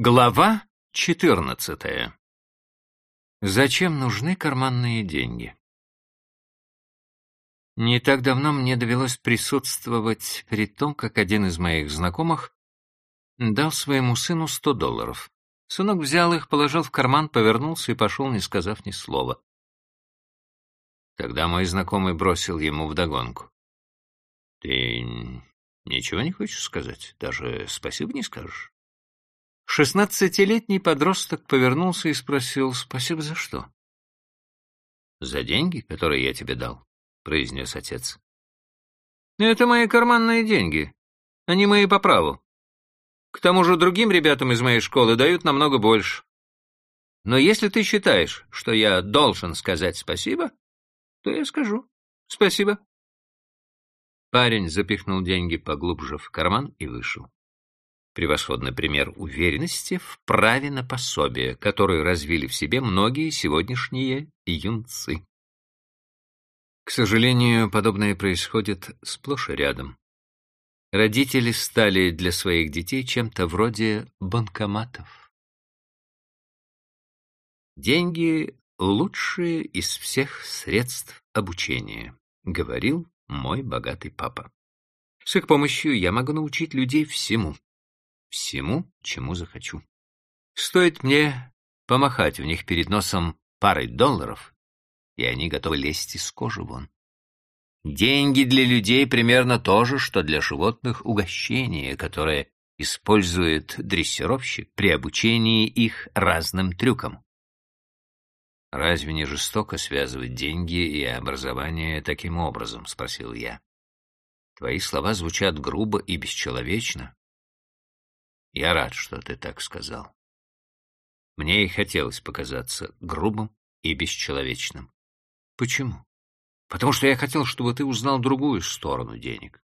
Глава 14. Зачем нужны карманные деньги? Не так давно мне довелось присутствовать при том, как один из моих знакомых дал своему сыну 100 долларов. Сынок взял их, положил в карман, повернулся и пошел, не сказав ни слова. Тогда мой знакомый бросил ему вдогонку. «Ты ничего не хочешь сказать? Даже спасибо не скажешь?» Шестнадцатилетний подросток повернулся и спросил, «Спасибо за что?» «За деньги, которые я тебе дал», — произнес отец. «Это мои карманные деньги. Они мои по праву. К тому же другим ребятам из моей школы дают намного больше. Но если ты считаешь, что я должен сказать спасибо, то я скажу спасибо». Парень запихнул деньги поглубже в карман и вышел. Превосходный пример уверенности в праве на пособие, которую развили в себе многие сегодняшние юнцы. К сожалению, подобное происходит сплошь и рядом. Родители стали для своих детей чем-то вроде банкоматов. Деньги — лучшие из всех средств обучения, говорил мой богатый папа. С их помощью я могу научить людей всему всему, чему захочу. Стоит мне помахать в них перед носом парой долларов, и они готовы лезть из кожи вон. Деньги для людей примерно то же, что для животных угощение, которое использует дрессировщик при обучении их разным трюкам. «Разве не жестоко связывать деньги и образование таким образом?» — спросил я. «Твои слова звучат грубо и бесчеловечно, я рад, что ты так сказал. Мне и хотелось показаться грубым и бесчеловечным. Почему? Потому что я хотел, чтобы ты узнал другую сторону денег.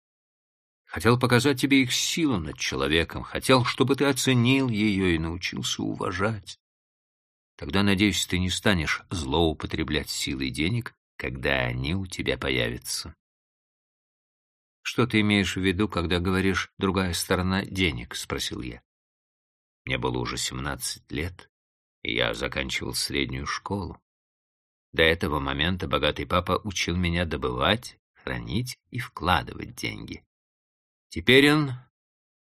Хотел показать тебе их силу над человеком, хотел, чтобы ты оценил ее и научился уважать. Тогда, надеюсь, ты не станешь злоупотреблять силой денег, когда они у тебя появятся. «Что ты имеешь в виду, когда говоришь «другая сторона денег»?» — спросил я. Мне было уже семнадцать лет, и я заканчивал среднюю школу. До этого момента богатый папа учил меня добывать, хранить и вкладывать деньги. Теперь он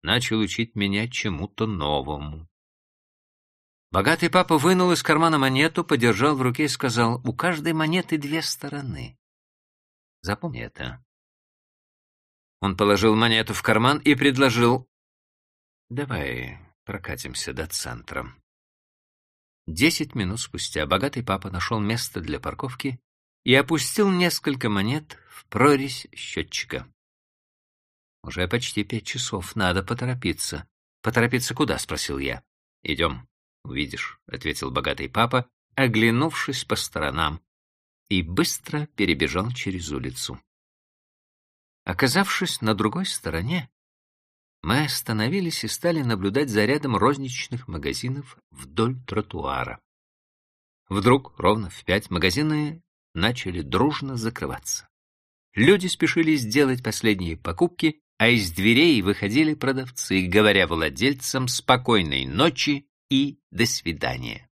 начал учить меня чему-то новому. Богатый папа вынул из кармана монету, подержал в руке и сказал, «У каждой монеты две стороны. Запомни это. Он положил монету в карман и предложил «Давай прокатимся до центра». Десять минут спустя богатый папа нашел место для парковки и опустил несколько монет в прорезь счетчика. «Уже почти пять часов, надо поторопиться». «Поторопиться куда?» — спросил я. «Идем, увидишь», — ответил богатый папа, оглянувшись по сторонам, и быстро перебежал через улицу. Оказавшись на другой стороне, мы остановились и стали наблюдать за рядом розничных магазинов вдоль тротуара. Вдруг, ровно в пять, магазины начали дружно закрываться. Люди спешили сделать последние покупки, а из дверей выходили продавцы, говоря владельцам спокойной ночи и до свидания.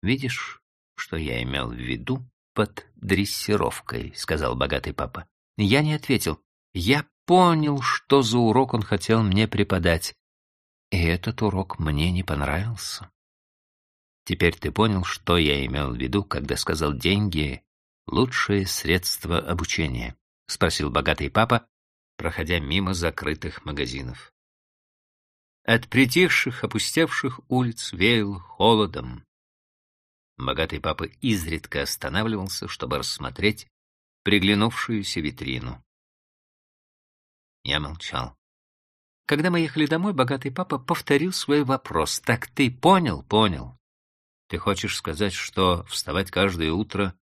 «Видишь, что я имел в виду под дрессировкой?» — сказал богатый папа. Я не ответил. Я понял, что за урок он хотел мне преподать. И этот урок мне не понравился. Теперь ты понял, что я имел в виду, когда сказал «деньги — лучшее средство обучения», — спросил богатый папа, проходя мимо закрытых магазинов. От притихших, опустевших улиц веял холодом. Богатый папа изредка останавливался, чтобы рассмотреть приглянувшуюся витрину. Я молчал. Когда мы ехали домой, богатый папа повторил свой вопрос. «Так ты понял?» «Понял. Ты хочешь сказать, что вставать каждое утро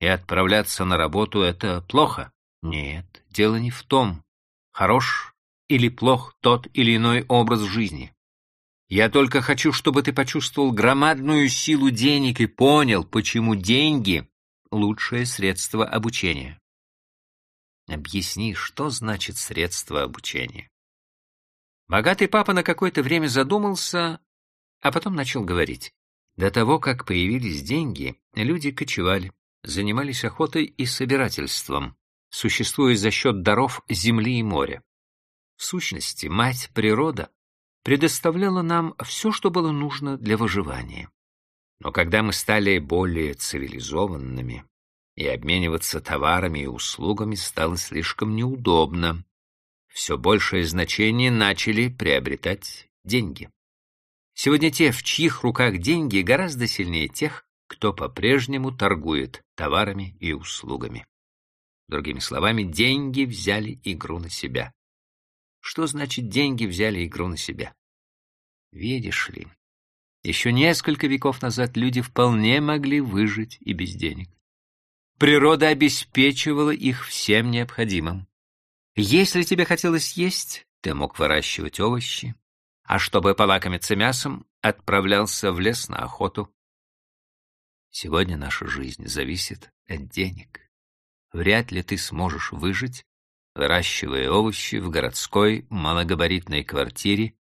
и отправляться на работу — это плохо?» «Нет, дело не в том, хорош или плох тот или иной образ жизни. Я только хочу, чтобы ты почувствовал громадную силу денег и понял, почему деньги лучшее средство обучения. Объясни, что значит средство обучения? Богатый папа на какое-то время задумался, а потом начал говорить. До того, как появились деньги, люди кочевали, занимались охотой и собирательством, существуя за счет даров земли и моря. В сущности, мать природа предоставляла нам все, что было нужно для выживания. Но когда мы стали более цивилизованными, и обмениваться товарами и услугами стало слишком неудобно, все большее значение начали приобретать деньги. Сегодня те, в чьих руках деньги, гораздо сильнее тех, кто по-прежнему торгует товарами и услугами. Другими словами, деньги взяли игру на себя. Что значит деньги взяли игру на себя? Видишь ли, еще несколько веков назад люди вполне могли выжить и без денег. Природа обеспечивала их всем необходимым. Если тебе хотелось есть, ты мог выращивать овощи, а чтобы полакомиться мясом, отправлялся в лес на охоту. Сегодня наша жизнь зависит от денег. Вряд ли ты сможешь выжить, выращивая овощи в городской малогабаритной квартире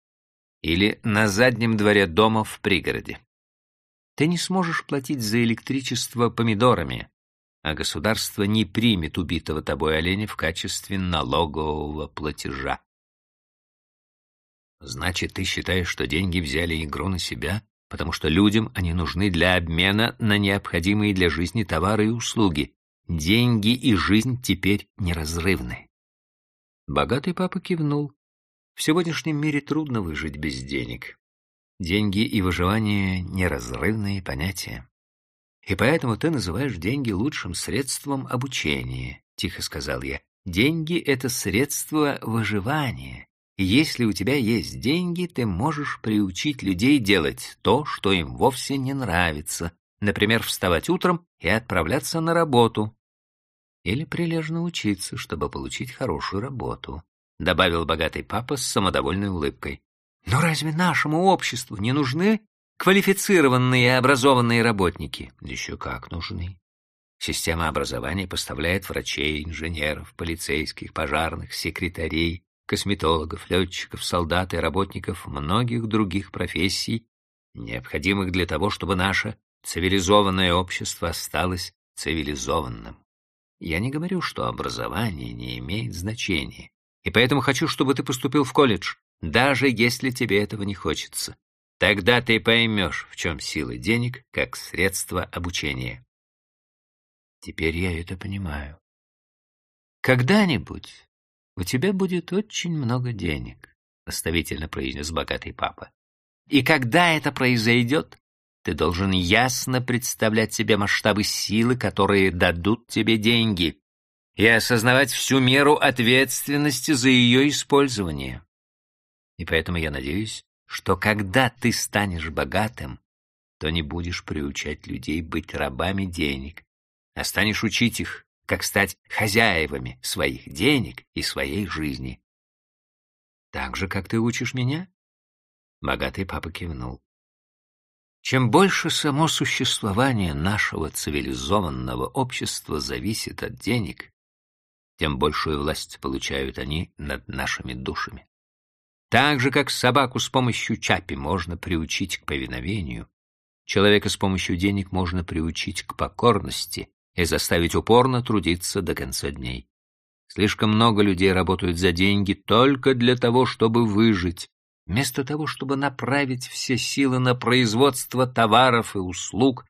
или на заднем дворе дома в пригороде. Ты не сможешь платить за электричество помидорами, а государство не примет убитого тобой оленя в качестве налогового платежа. Значит, ты считаешь, что деньги взяли игру на себя, потому что людям они нужны для обмена на необходимые для жизни товары и услуги. Деньги и жизнь теперь неразрывны. Богатый папа кивнул. В сегодняшнем мире трудно выжить без денег. Деньги и выживание — неразрывные понятия. И поэтому ты называешь деньги лучшим средством обучения, — тихо сказал я. Деньги — это средство выживания. И если у тебя есть деньги, ты можешь приучить людей делать то, что им вовсе не нравится. Например, вставать утром и отправляться на работу. Или прилежно учиться, чтобы получить хорошую работу, — добавил богатый папа с самодовольной улыбкой. Но разве нашему обществу не нужны Квалифицированные и образованные работники. Еще как нужны. Система образования поставляет врачей, инженеров, полицейских, пожарных, секретарей, косметологов, летчиков, солдат и работников многих других профессий, необходимых для того, чтобы наше цивилизованное общество осталось цивилизованным. Я не говорю, что образование не имеет значения, и поэтому хочу, чтобы ты поступил в колледж, даже если тебе этого не хочется. Тогда ты поймешь, в чем сила денег как средство обучения. Теперь я это понимаю. Когда-нибудь у тебя будет очень много денег, наставительно произнес богатый папа. И когда это произойдет, ты должен ясно представлять себе масштабы силы, которые дадут тебе деньги, и осознавать всю меру ответственности за ее использование. И поэтому я надеюсь, что когда ты станешь богатым, то не будешь приучать людей быть рабами денег, а станешь учить их, как стать хозяевами своих денег и своей жизни. Так же, как ты учишь меня? Богатый папа кивнул. Чем больше само существование нашего цивилизованного общества зависит от денег, тем большую власть получают они над нашими душами. Так же, как собаку с помощью чапи можно приучить к повиновению, человека с помощью денег можно приучить к покорности и заставить упорно трудиться до конца дней. Слишком много людей работают за деньги только для того, чтобы выжить, вместо того, чтобы направить все силы на производство товаров и услуг,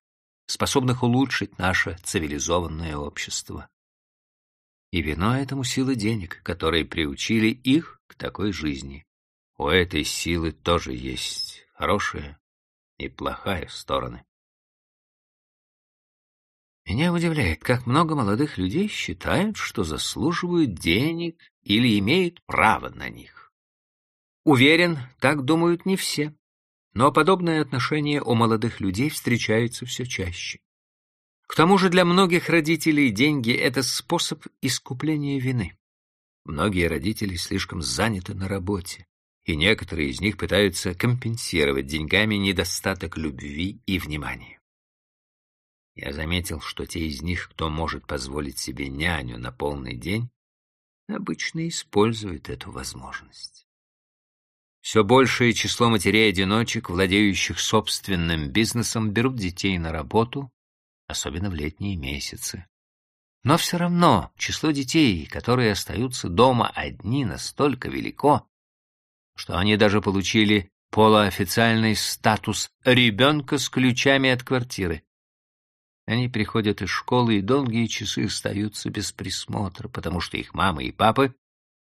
способных улучшить наше цивилизованное общество. И вино этому силы денег, которые приучили их к такой жизни. У этой силы тоже есть хорошая и плохая стороны. Меня удивляет, как много молодых людей считают, что заслуживают денег или имеют право на них. Уверен, так думают не все, но подобное отношение у молодых людей встречается все чаще. К тому же для многих родителей деньги — это способ искупления вины. Многие родители слишком заняты на работе, и некоторые из них пытаются компенсировать деньгами недостаток любви и внимания. Я заметил, что те из них, кто может позволить себе няню на полный день, обычно используют эту возможность. Все большее число матерей-одиночек, владеющих собственным бизнесом, берут детей на работу, особенно в летние месяцы. Но все равно число детей, которые остаются дома одни, настолько велико, что они даже получили полуофициальный статус ребенка с ключами от квартиры. Они приходят из школы и долгие часы остаются без присмотра, потому что их мамы и папы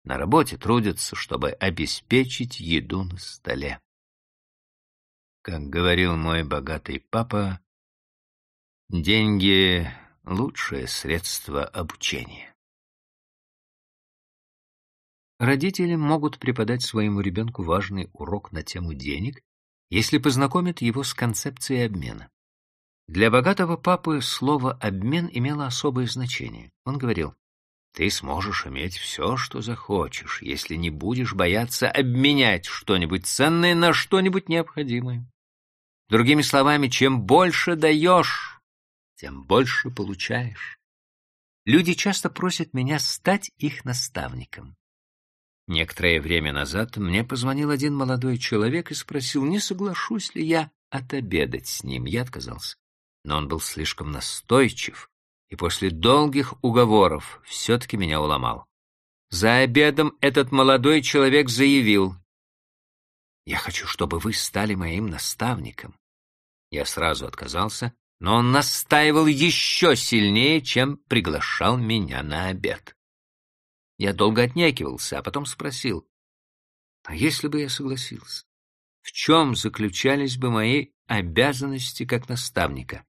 на работе трудятся, чтобы обеспечить еду на столе. Как говорил мой богатый папа, деньги — лучшее средство обучения. Родители могут преподать своему ребенку важный урок на тему денег, если познакомят его с концепцией обмена. Для богатого папы слово «обмен» имело особое значение. Он говорил, «Ты сможешь иметь все, что захочешь, если не будешь бояться обменять что-нибудь ценное на что-нибудь необходимое. Другими словами, чем больше даешь, тем больше получаешь. Люди часто просят меня стать их наставником. Некоторое время назад мне позвонил один молодой человек и спросил, не соглашусь ли я отобедать с ним. Я отказался но он был слишком настойчив и после долгих уговоров все-таки меня уломал. За обедом этот молодой человек заявил, «Я хочу, чтобы вы стали моим наставником». Я сразу отказался, но он настаивал еще сильнее, чем приглашал меня на обед. Я долго отнекивался, а потом спросил, «А если бы я согласился, в чем заключались бы мои обязанности как наставника?»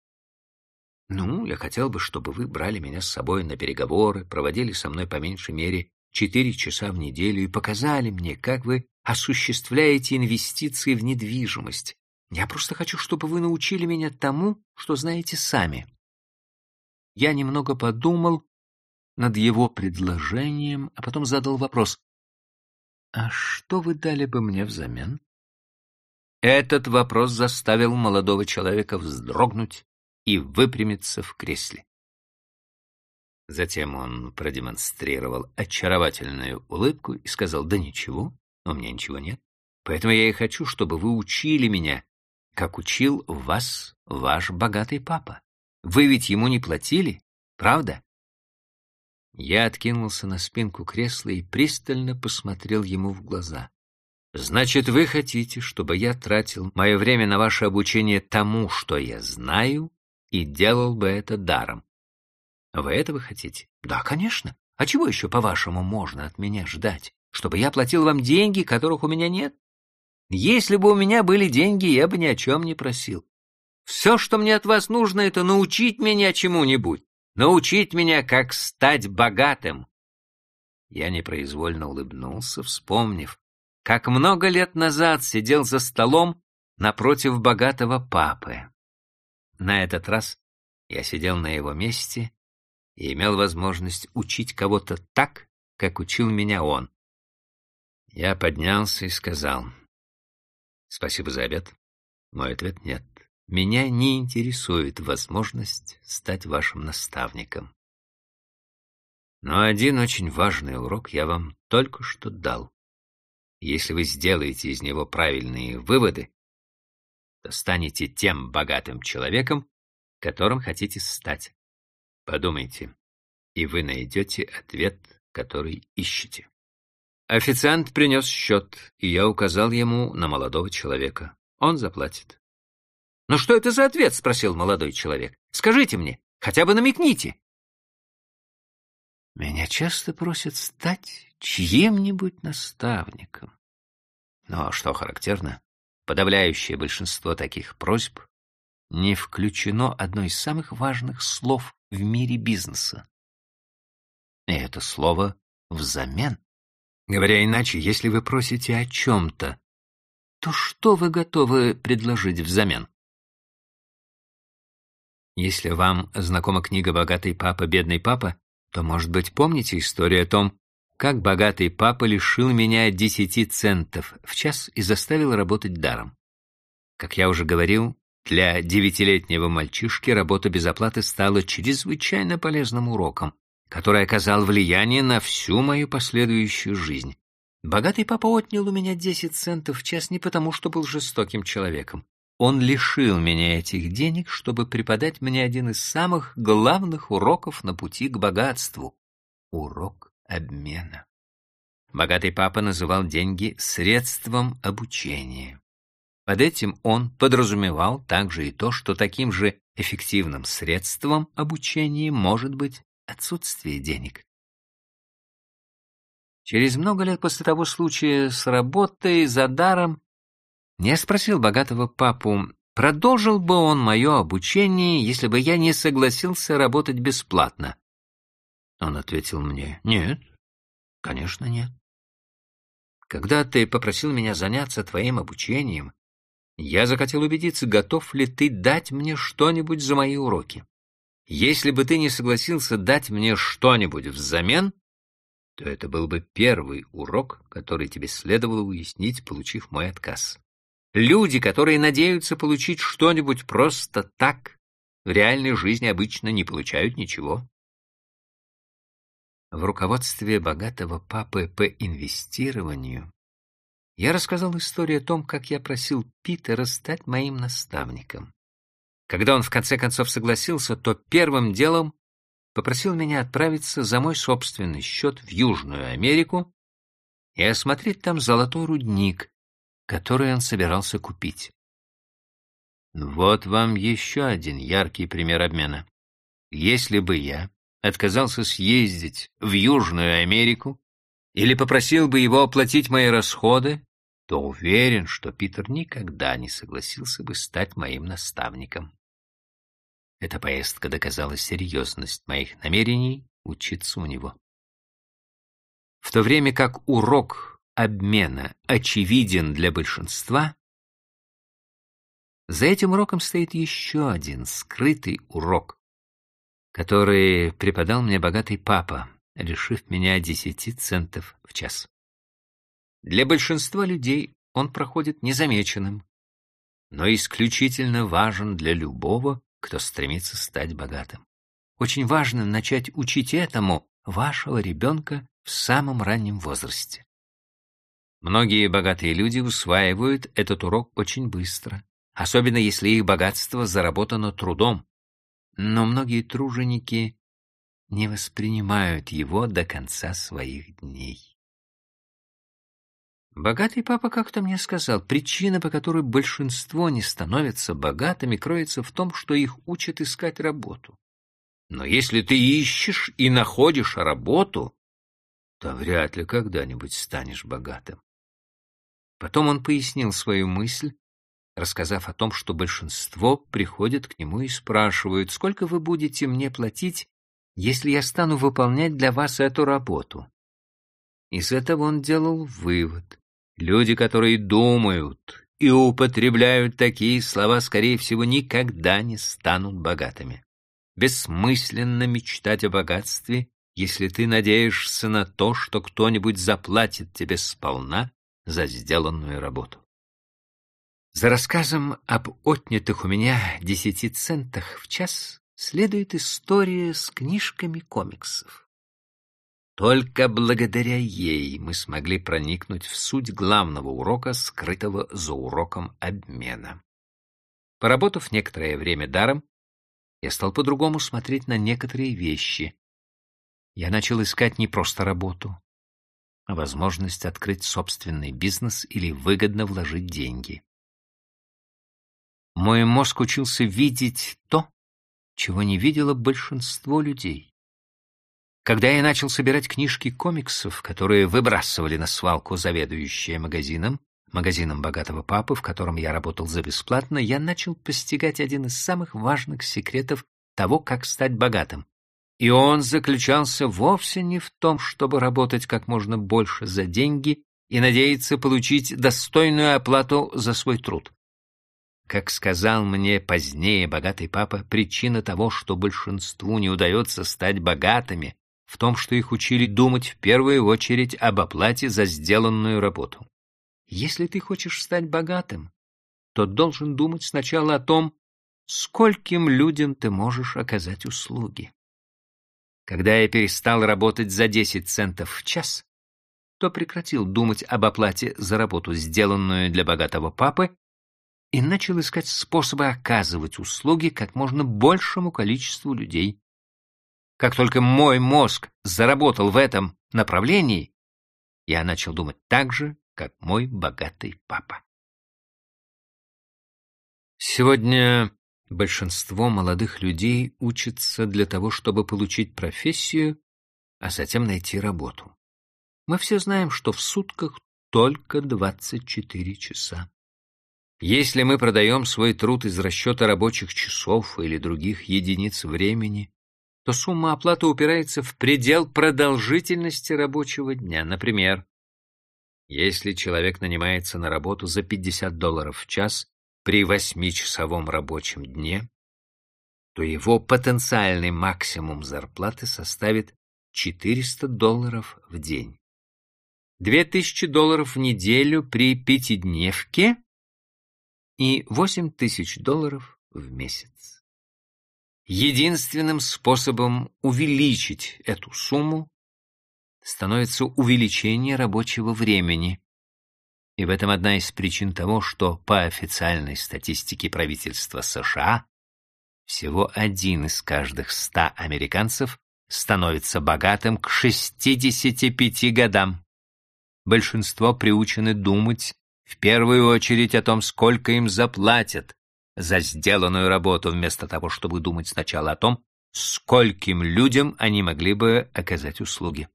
Ну, я хотел бы, чтобы вы брали меня с собой на переговоры, проводили со мной по меньшей мере четыре часа в неделю и показали мне, как вы осуществляете инвестиции в недвижимость. Я просто хочу, чтобы вы научили меня тому, что знаете сами. Я немного подумал над его предложением, а потом задал вопрос. «А что вы дали бы мне взамен?» Этот вопрос заставил молодого человека вздрогнуть и выпрямиться в кресле. Затем он продемонстрировал очаровательную улыбку и сказал, «Да ничего, у меня ничего нет. Поэтому я и хочу, чтобы вы учили меня, как учил вас ваш богатый папа. Вы ведь ему не платили, правда?» Я откинулся на спинку кресла и пристально посмотрел ему в глаза. «Значит, вы хотите, чтобы я тратил мое время на ваше обучение тому, что я знаю, и делал бы это даром. Вы этого хотите? Да, конечно. А чего еще, по-вашему, можно от меня ждать? Чтобы я платил вам деньги, которых у меня нет? Если бы у меня были деньги, я бы ни о чем не просил. Все, что мне от вас нужно, это научить меня чему-нибудь. Научить меня, как стать богатым. Я непроизвольно улыбнулся, вспомнив, как много лет назад сидел за столом напротив богатого папы. На этот раз я сидел на его месте и имел возможность учить кого-то так, как учил меня он. Я поднялся и сказал, «Спасибо за обед». Мой ответ — нет. Меня не интересует возможность стать вашим наставником. Но один очень важный урок я вам только что дал. Если вы сделаете из него правильные выводы, то станете тем богатым человеком, которым хотите стать. Подумайте, и вы найдете ответ, который ищете. Официант принес счет, и я указал ему на молодого человека. Он заплатит. «Ну что это за ответ?» — спросил молодой человек. «Скажите мне, хотя бы намекните». Меня часто просят стать чьим-нибудь наставником. Но что характерно, подавляющее большинство таких просьб не включено одно из самых важных слов в мире бизнеса. И это слово «взамен». Говоря иначе, если вы просите о чем-то, то что вы готовы предложить взамен? Если вам знакома книга «Богатый папа, бедный папа», то, может быть, помните историю о том, как богатый папа лишил меня десяти центов в час и заставил работать даром. Как я уже говорил, для девятилетнего мальчишки работа без оплаты стала чрезвычайно полезным уроком, который оказал влияние на всю мою последующую жизнь. Богатый папа отнял у меня 10 центов в час не потому, что был жестоким человеком. Он лишил меня этих денег, чтобы преподать мне один из самых главных уроков на пути к богатству — урок обмена. Богатый папа называл деньги средством обучения. Под этим он подразумевал также и то, что таким же эффективным средством обучения может быть отсутствие денег. Через много лет после того случая с работой за даром я спросил богатого папу, продолжил бы он мое обучение, если бы я не согласился работать бесплатно. Он ответил мне, нет, конечно нет. Когда ты попросил меня заняться твоим обучением, я захотел убедиться, готов ли ты дать мне что-нибудь за мои уроки. Если бы ты не согласился дать мне что-нибудь взамен, то это был бы первый урок, который тебе следовало уяснить, получив мой отказ. Люди, которые надеются получить что-нибудь просто так, в реальной жизни обычно не получают ничего. В руководстве богатого папы по инвестированию я рассказал историю о том, как я просил Питера стать моим наставником. Когда он в конце концов согласился, то первым делом попросил меня отправиться за мой собственный счет в Южную Америку и осмотреть там золотой рудник, который он собирался купить. Вот вам еще один яркий пример обмена. Если бы я отказался съездить в Южную Америку или попросил бы его оплатить мои расходы, то уверен, что Питер никогда не согласился бы стать моим наставником. Эта поездка доказала серьезность моих намерений учиться у него. В то время как урок обмена очевиден для большинства, за этим уроком стоит еще один скрытый урок, который преподал мне богатый папа, лишив меня десяти центов в час. Для большинства людей он проходит незамеченным, но исключительно важен для любого, кто стремится стать богатым. Очень важно начать учить этому вашего ребенка в самом раннем возрасте. Многие богатые люди усваивают этот урок очень быстро, особенно если их богатство заработано трудом. Но многие труженики не воспринимают его до конца своих дней. Богатый папа как-то мне сказал, причина, по которой большинство не становятся богатыми, кроется в том, что их учат искать работу. Но если ты ищешь и находишь работу, то вряд ли когда-нибудь станешь богатым. Потом он пояснил свою мысль, рассказав о том, что большинство приходят к нему и спрашивают, сколько вы будете мне платить, если я стану выполнять для вас эту работу. Из этого он делал вывод. Люди, которые думают и употребляют такие слова, скорее всего, никогда не станут богатыми. Бессмысленно мечтать о богатстве, если ты надеешься на то, что кто-нибудь заплатит тебе сполна за сделанную работу. За рассказом об отнятых у меня десяти центах в час следует история с книжками комиксов. Только благодаря ей мы смогли проникнуть в суть главного урока, скрытого за уроком обмена. Поработав некоторое время даром, я стал по-другому смотреть на некоторые вещи. Я начал искать не просто работу, а возможность открыть собственный бизнес или выгодно вложить деньги. Мой мозг учился видеть то, чего не видело большинство людей. Когда я начал собирать книжки комиксов, которые выбрасывали на свалку заведующие магазином, магазином богатого папы, в котором я работал за бесплатно, я начал постигать один из самых важных секретов того, как стать богатым. И он заключался вовсе не в том, чтобы работать как можно больше за деньги и надеяться получить достойную оплату за свой труд. Как сказал мне позднее богатый папа, причина того, что большинству не удается стать богатыми, в том, что их учили думать в первую очередь об оплате за сделанную работу. Если ты хочешь стать богатым, то должен думать сначала о том, скольким людям ты можешь оказать услуги. Когда я перестал работать за 10 центов в час, что прекратил думать об оплате за работу, сделанную для богатого папы, и начал искать способы оказывать услуги как можно большему количеству людей. Как только мой мозг заработал в этом направлении, я начал думать так же, как мой богатый папа. Сегодня большинство молодых людей учатся для того, чтобы получить профессию, а затем найти работу. Мы все знаем, что в сутках только 24 часа. Если мы продаем свой труд из расчета рабочих часов или других единиц времени, то сумма оплаты упирается в предел продолжительности рабочего дня. Например, если человек нанимается на работу за 50 долларов в час при восьмичасовом рабочем дне, то его потенциальный максимум зарплаты составит 400 долларов в день. 2000 долларов в неделю при пятидневке и 8 тысяч долларов в месяц. Единственным способом увеличить эту сумму становится увеличение рабочего времени. И в этом одна из причин того, что по официальной статистике правительства США всего один из каждых ста американцев становится богатым к 65 годам. Большинство приучены думать в первую очередь о том, сколько им заплатят за сделанную работу, вместо того, чтобы думать сначала о том, скольким людям они могли бы оказать услуги.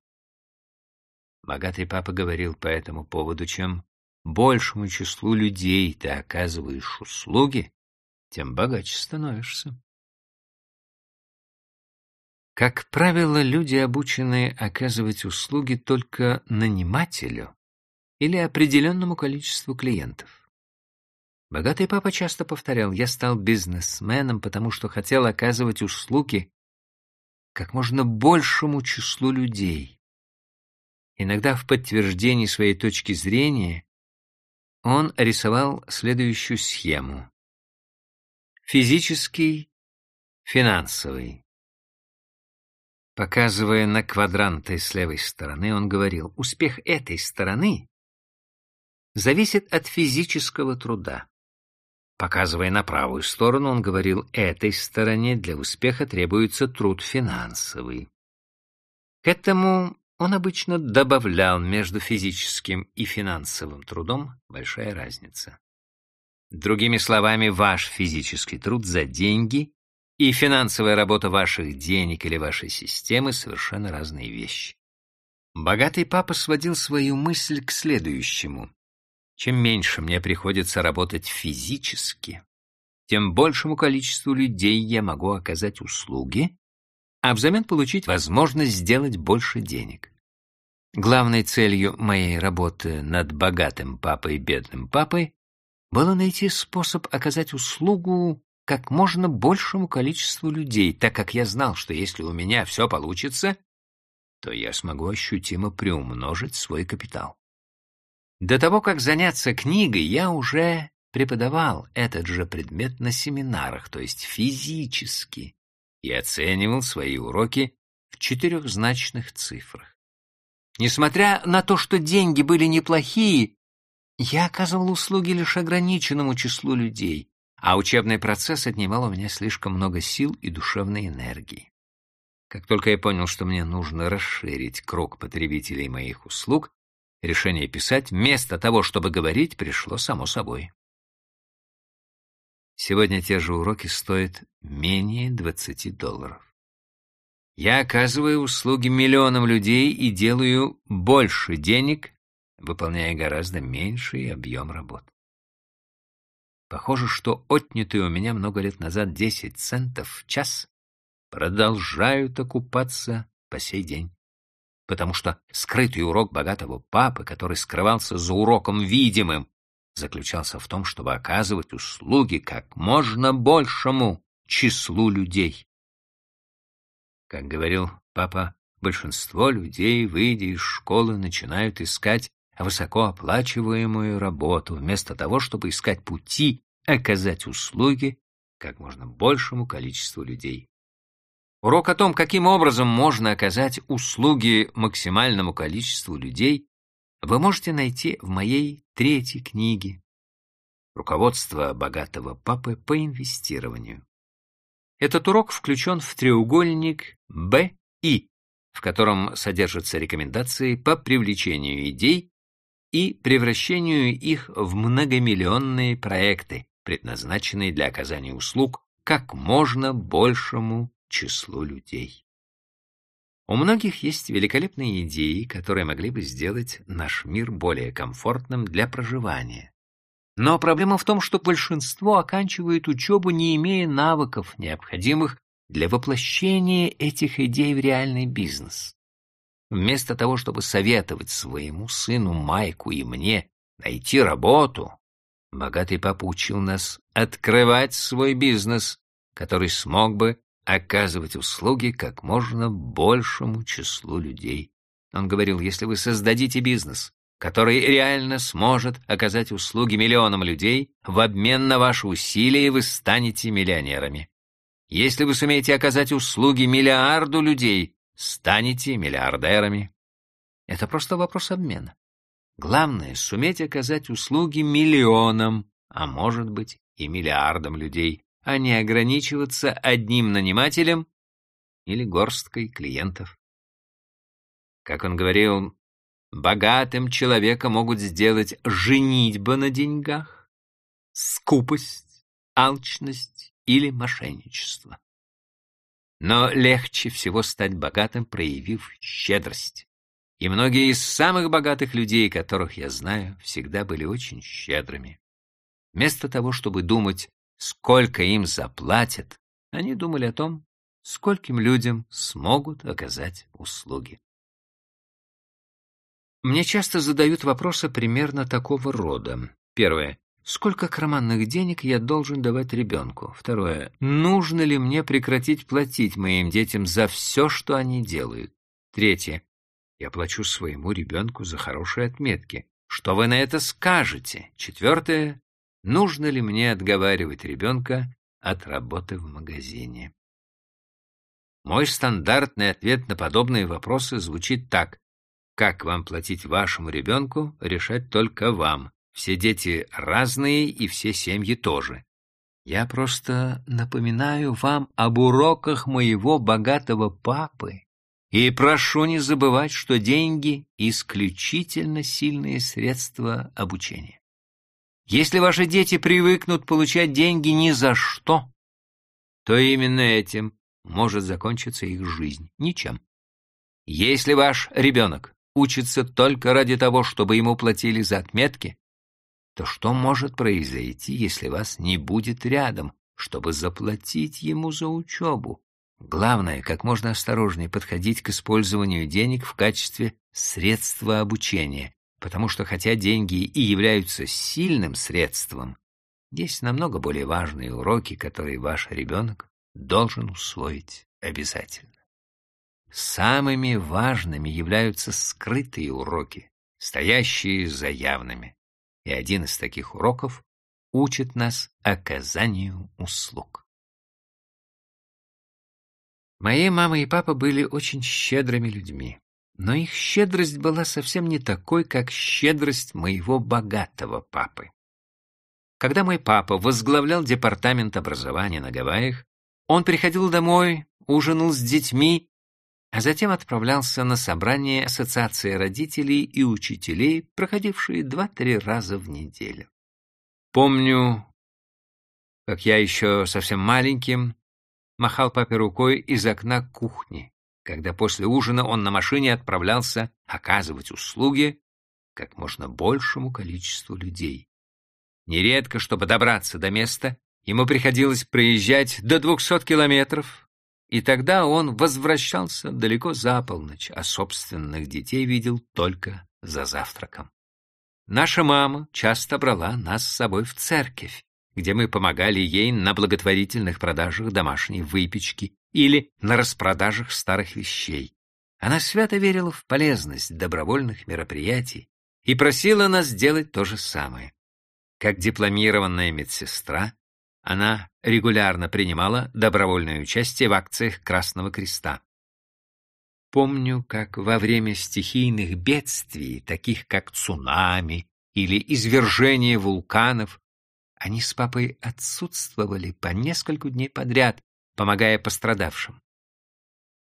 Богатый папа говорил по этому поводу, чем большему числу людей ты оказываешь услуги, тем богаче становишься. Как правило, люди, обученные оказывать услуги только нанимателю или определенному количеству клиентов. Богатый папа часто повторял, я стал бизнесменом, потому что хотел оказывать услуги как можно большему числу людей. Иногда в подтверждении своей точки зрения он рисовал следующую схему. Физический, финансовый. Показывая на квадранты с левой стороны, он говорил, успех этой стороны зависит от физического труда. Показывая на правую сторону, он говорил, этой стороне для успеха требуется труд финансовый. К этому он обычно добавлял между физическим и финансовым трудом большая разница. Другими словами, ваш физический труд за деньги и финансовая работа ваших денег или вашей системы совершенно разные вещи. Богатый папа сводил свою мысль к следующему. Чем меньше мне приходится работать физически, тем большему количеству людей я могу оказать услуги, а взамен получить возможность сделать больше денег. Главной целью моей работы над богатым папой и бедным папой было найти способ оказать услугу как можно большему количеству людей, так как я знал, что если у меня все получится, то я смогу ощутимо приумножить свой капитал. До того, как заняться книгой, я уже преподавал этот же предмет на семинарах, то есть физически, и оценивал свои уроки в четырехзначных цифрах. Несмотря на то, что деньги были неплохие, я оказывал услуги лишь ограниченному числу людей, а учебный процесс отнимал у меня слишком много сил и душевной энергии. Как только я понял, что мне нужно расширить круг потребителей моих услуг, Решение писать вместо того, чтобы говорить, пришло само собой. Сегодня те же уроки стоят менее 20 долларов. Я оказываю услуги миллионам людей и делаю больше денег, выполняя гораздо меньший объем работ. Похоже, что отнятые у меня много лет назад 10 центов в час продолжают окупаться по сей день потому что скрытый урок богатого папы, который скрывался за уроком видимым, заключался в том, чтобы оказывать услуги как можно большему числу людей. Как говорил папа, большинство людей, выйдя из школы, начинают искать высокооплачиваемую работу, вместо того, чтобы искать пути оказать услуги как можно большему количеству людей. Урок о том, каким образом можно оказать услуги максимальному количеству людей, вы можете найти в моей третьей книге «Руководство богатого папы по инвестированию». Этот урок включен в треугольник БИ, в котором содержатся рекомендации по привлечению идей и превращению их в многомиллионные проекты, предназначенные для оказания услуг как можно большему числу людей. У многих есть великолепные идеи, которые могли бы сделать наш мир более комфортным для проживания. Но проблема в том, что большинство оканчивает учебу, не имея навыков, необходимых для воплощения этих идей в реальный бизнес. Вместо того, чтобы советовать своему сыну Майку и мне найти работу, богатый папа учил нас открывать свой бизнес, который смог бы оказывать услуги как можно большему числу людей. Он говорил, если вы создадите бизнес, который реально сможет оказать услуги миллионам людей, в обмен на ваши усилия вы станете миллионерами. Если вы сумеете оказать услуги миллиарду людей, станете миллиардерами. Это просто вопрос обмена. Главное — суметь оказать услуги миллионам, а может быть и миллиардам людей, а не ограничиваться одним нанимателем или горсткой клиентов. Как он говорил, богатым человека могут сделать женитьба на деньгах, скупость, алчность или мошенничество. Но легче всего стать богатым, проявив щедрость. И многие из самых богатых людей, которых я знаю, всегда были очень щедрыми. Вместо того, чтобы думать, сколько им заплатят, они думали о том, скольким людям смогут оказать услуги. Мне часто задают вопросы примерно такого рода. Первое. Сколько карманных денег я должен давать ребенку? Второе. Нужно ли мне прекратить платить моим детям за все, что они делают? Третье. Я плачу своему ребенку за хорошие отметки. Что вы на это скажете? Четвертое. Нужно ли мне отговаривать ребенка от работы в магазине? Мой стандартный ответ на подобные вопросы звучит так. Как вам платить вашему ребенку, решать только вам. Все дети разные, и все семьи тоже. Я просто напоминаю вам об уроках моего богатого папы и прошу не забывать, что деньги — исключительно сильные средства обучения. Если ваши дети привыкнут получать деньги ни за что, то именно этим может закончиться их жизнь. Ничем. Если ваш ребенок учится только ради того, чтобы ему платили за отметки, то что может произойти, если вас не будет рядом, чтобы заплатить ему за учебу? Главное, как можно осторожнее подходить к использованию денег в качестве средства обучения, потому что хотя деньги и являются сильным средством, есть намного более важные уроки, которые ваш ребенок должен усвоить обязательно. Самыми важными являются скрытые уроки, стоящие за явными и один из таких уроков учит нас оказанию услуг. Мои мама и папа были очень щедрыми людьми, но их щедрость была совсем не такой, как щедрость моего богатого папы. Когда мой папа возглавлял департамент образования на Гавайях, он приходил домой, ужинал с детьми а затем отправлялся на собрание Ассоциации родителей и учителей, проходившие два-три раза в неделю. Помню, как я еще совсем маленьким махал папе рукой из окна кухни, когда после ужина он на машине отправлялся оказывать услуги как можно большему количеству людей. Нередко, чтобы добраться до места, ему приходилось проезжать до двухсот километров, и тогда он возвращался далеко за полночь, а собственных детей видел только за завтраком. Наша мама часто брала нас с собой в церковь, где мы помогали ей на благотворительных продажах домашней выпечки или на распродажах старых вещей. Она свято верила в полезность добровольных мероприятий и просила нас делать то же самое. Как дипломированная медсестра, она регулярно принимала добровольное участие в акциях Красного Креста. Помню, как во время стихийных бедствий, таких как цунами или извержение вулканов, они с папой отсутствовали по несколько дней подряд, помогая пострадавшим.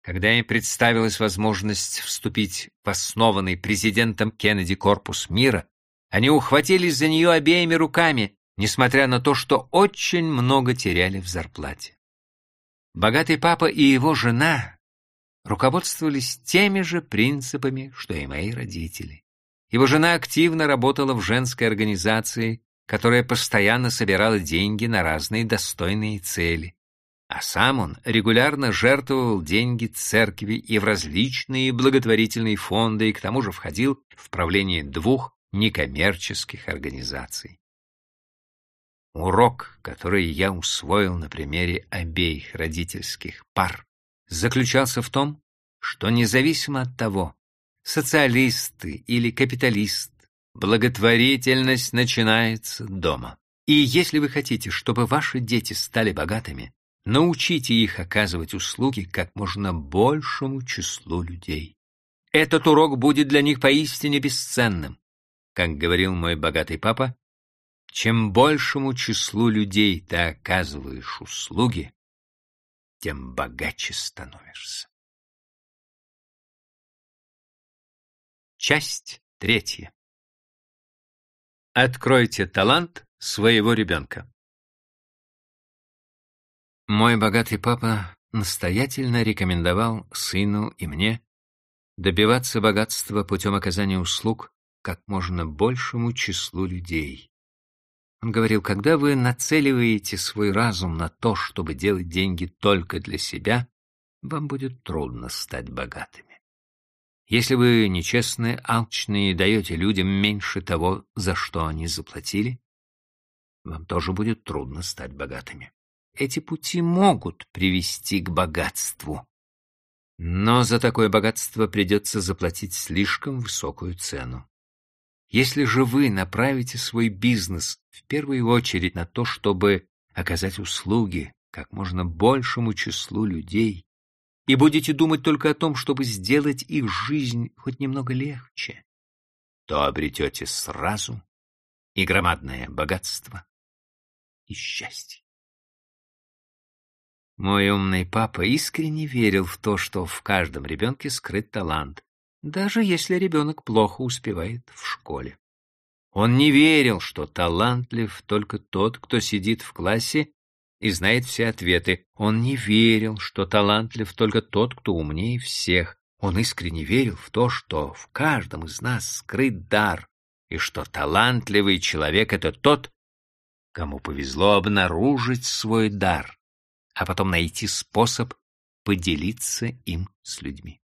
Когда им представилась возможность вступить в основанный президентом Кеннеди корпус мира, они ухватились за нее обеими руками, несмотря на то, что очень много теряли в зарплате. Богатый папа и его жена руководствовались теми же принципами, что и мои родители. Его жена активно работала в женской организации, которая постоянно собирала деньги на разные достойные цели. А сам он регулярно жертвовал деньги церкви и в различные благотворительные фонды и к тому же входил в правление двух некоммерческих организаций. Урок, который я усвоил на примере обеих родительских пар, заключался в том, что независимо от того, социалисты или капиталист, благотворительность начинается дома. И если вы хотите, чтобы ваши дети стали богатыми, Научите их оказывать услуги как можно большему числу людей. Этот урок будет для них поистине бесценным. Как говорил мой богатый папа, чем большему числу людей ты оказываешь услуги, тем богаче становишься. Часть третья. Откройте талант своего ребенка. Мой богатый папа настоятельно рекомендовал сыну и мне добиваться богатства путем оказания услуг как можно большему числу людей. Он говорил, когда вы нацеливаете свой разум на то, чтобы делать деньги только для себя, вам будет трудно стать богатыми. Если вы нечестны, алчные и даете людям меньше того, за что они заплатили, вам тоже будет трудно стать богатыми эти пути могут привести к богатству. Но за такое богатство придется заплатить слишком высокую цену. Если же вы направите свой бизнес в первую очередь на то, чтобы оказать услуги как можно большему числу людей, и будете думать только о том, чтобы сделать их жизнь хоть немного легче, то обретете сразу и громадное богатство, и счастье. Мой умный папа искренне верил в то, что в каждом ребенке скрыт талант, даже если ребенок плохо успевает в школе. Он не верил, что талантлив только тот, кто сидит в классе и знает все ответы. Он не верил, что талантлив только тот, кто умнее всех. Он искренне верил в то, что в каждом из нас скрыт дар, и что талантливый человек — это тот, кому повезло обнаружить свой дар а потом найти способ поделиться им с людьми.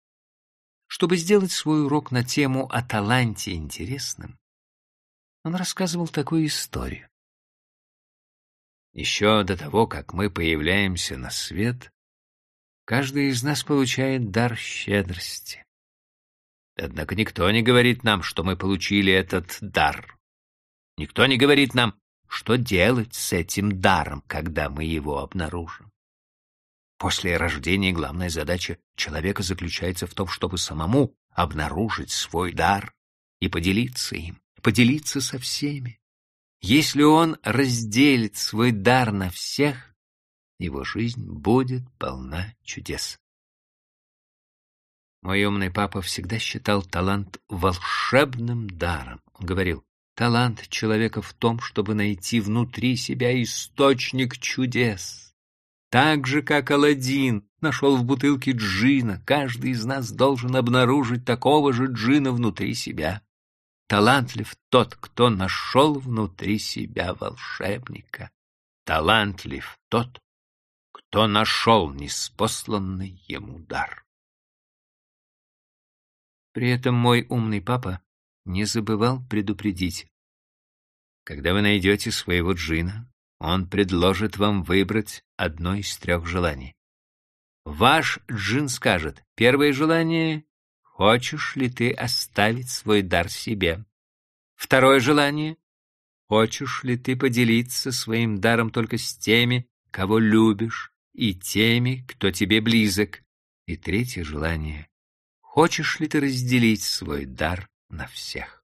Чтобы сделать свой урок на тему о таланте интересным, он рассказывал такую историю. Еще до того, как мы появляемся на свет, каждый из нас получает дар щедрости. Однако никто не говорит нам, что мы получили этот дар. Никто не говорит нам, что делать с этим даром, когда мы его обнаружим. После рождения главная задача человека заключается в том, чтобы самому обнаружить свой дар и поделиться им, поделиться со всеми. Если он разделит свой дар на всех, его жизнь будет полна чудес. Мой умный папа всегда считал талант волшебным даром. Он говорил, талант человека в том, чтобы найти внутри себя источник чудес. Так же, как Аладдин нашел в бутылке джина, каждый из нас должен обнаружить такого же джина внутри себя. Талантлив тот, кто нашел внутри себя волшебника. Талантлив тот, кто нашел неспосланный ему дар. При этом мой умный папа не забывал предупредить. Когда вы найдете своего джина, он предложит вам выбрать одно из трех желаний. Ваш джин скажет, первое желание — хочешь ли ты оставить свой дар себе? Второе желание — хочешь ли ты поделиться своим даром только с теми, кого любишь, и теми, кто тебе близок? И третье желание хочешь ли ты разделить свой дар на всех?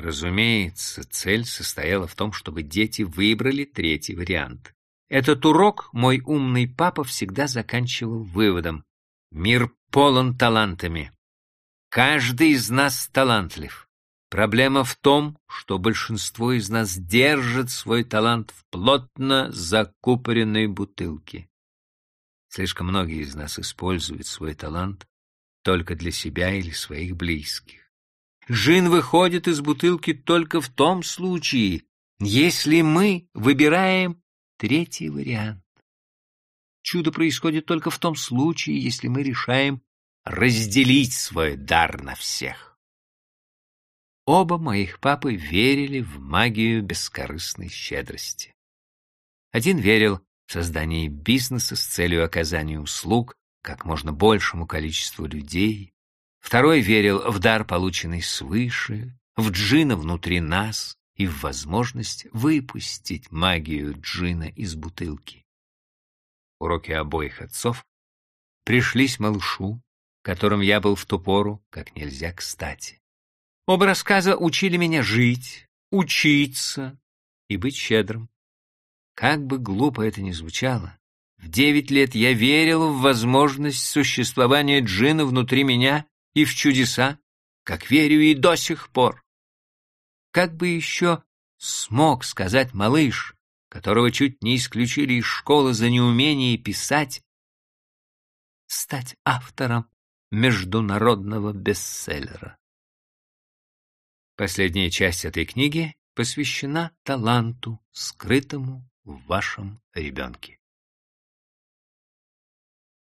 Разумеется, цель состояла в том, чтобы дети выбрали третий вариант. Этот урок мой умный папа всегда заканчивал выводом. Мир полон талантами. Каждый из нас талантлив. Проблема в том, что большинство из нас держит свой талант в плотно закупоренной бутылке. Слишком многие из нас используют свой талант только для себя или своих близких. Жин выходит из бутылки только в том случае, если мы выбираем третий вариант. Чудо происходит только в том случае, если мы решаем разделить свой дар на всех. Оба моих папы верили в магию бескорыстной щедрости. Один верил в создание бизнеса с целью оказания услуг как можно большему количеству людей, второй верил в дар, полученный свыше, в джина внутри нас и в возможность выпустить магию джина из бутылки. Уроки обоих отцов пришлись малышу, которым я был в ту пору как нельзя кстати. Оба рассказа учили меня жить, учиться и быть щедрым. Как бы глупо это ни звучало, в девять лет я верил в возможность существования джина внутри меня и в чудеса, как верю и до сих пор. Как бы еще смог сказать малыш, которого чуть не исключили из школы за неумение писать, стать автором международного бестселлера. Последняя часть этой книги посвящена таланту, скрытому в вашем ребенке.